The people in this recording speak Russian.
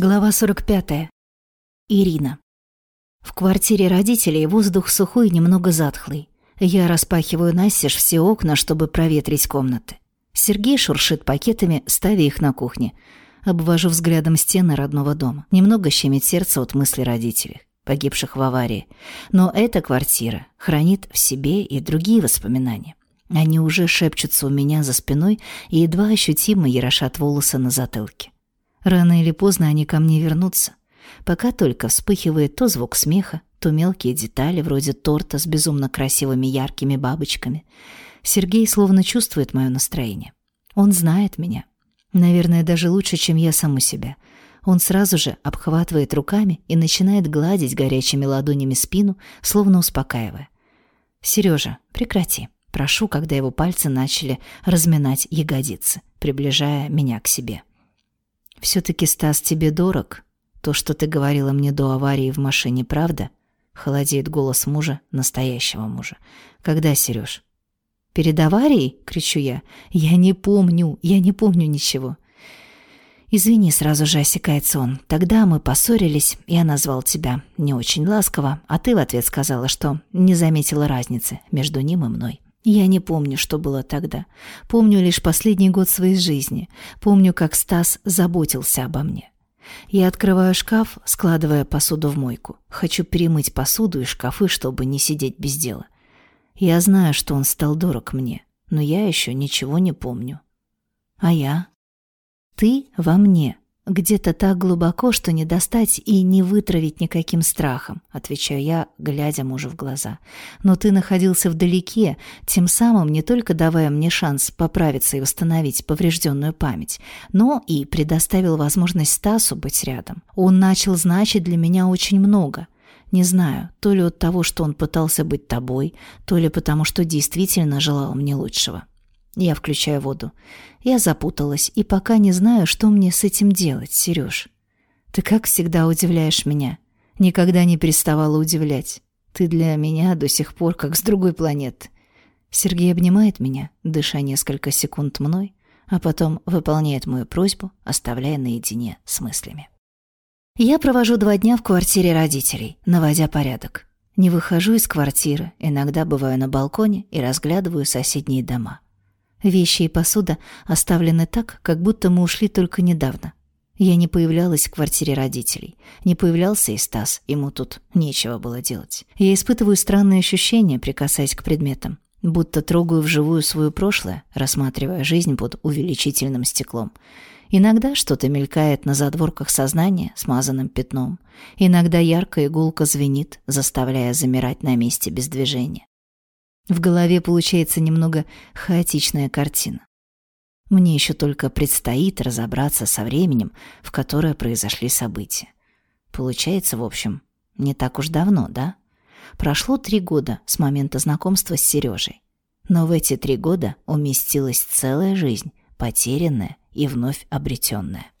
Глава 45. Ирина. В квартире родителей воздух сухой и немного затхлый. Я распахиваю настежь все окна, чтобы проветрить комнаты. Сергей шуршит пакетами, ставя их на кухне. Обвожу взглядом стены родного дома. Немного щемит сердце от мысли родителей, погибших в аварии. Но эта квартира хранит в себе и другие воспоминания. Они уже шепчутся у меня за спиной и едва ощутимо ерошат волосы на затылке. Рано или поздно они ко мне вернутся. Пока только вспыхивает то звук смеха, то мелкие детали, вроде торта с безумно красивыми яркими бабочками. Сергей словно чувствует мое настроение. Он знает меня. Наверное, даже лучше, чем я саму себя. Он сразу же обхватывает руками и начинает гладить горячими ладонями спину, словно успокаивая. «Сережа, прекрати». Прошу, когда его пальцы начали разминать ягодицы, приближая меня к себе. «Все-таки, Стас, тебе дорог? То, что ты говорила мне до аварии в машине, правда?» Холодеет голос мужа, настоящего мужа. «Когда, Сереж?» «Перед аварией?» — кричу я. «Я не помню, я не помню ничего». «Извини», — сразу же осекается он. «Тогда мы поссорились, я назвал тебя не очень ласково, а ты в ответ сказала, что не заметила разницы между ним и мной». Я не помню, что было тогда. Помню лишь последний год своей жизни. Помню, как Стас заботился обо мне. Я открываю шкаф, складывая посуду в мойку. Хочу перемыть посуду и шкафы, чтобы не сидеть без дела. Я знаю, что он стал дорог мне, но я еще ничего не помню. А я? Ты во мне, где-то так глубоко, что не достать и не вытравить никаким страхом, отвечаю я, глядя мужу в глаза. Но ты находился вдалеке, тем самым не только давая мне шанс поправиться и восстановить поврежденную память, но и предоставил возможность Стасу быть рядом. Он начал значить для меня очень много. Не знаю, то ли от того, что он пытался быть тобой, то ли потому, что действительно желал мне лучшего. Я включаю воду. Я запуталась и пока не знаю, что мне с этим делать, Сереж. Ты как всегда удивляешь меня. Никогда не переставала удивлять. Ты для меня до сих пор как с другой планеты. Сергей обнимает меня, дыша несколько секунд мной, а потом выполняет мою просьбу, оставляя наедине с мыслями. Я провожу два дня в квартире родителей, наводя порядок. Не выхожу из квартиры, иногда бываю на балконе и разглядываю соседние дома. Вещи и посуда оставлены так, как будто мы ушли только недавно. Я не появлялась в квартире родителей. Не появлялся и Стас, ему тут нечего было делать. Я испытываю странные ощущения, прикасаясь к предметам. Будто трогаю вживую свое прошлое, рассматривая жизнь под увеличительным стеклом. Иногда что-то мелькает на задворках сознания смазанным пятном. Иногда яркая иголка звенит, заставляя замирать на месте без движения. В голове получается немного хаотичная картина. Мне еще только предстоит разобраться со временем, в которое произошли события. Получается, в общем, не так уж давно, да? Прошло три года с момента знакомства с Сережей. Но в эти три года уместилась целая жизнь, потерянная и вновь обретенная.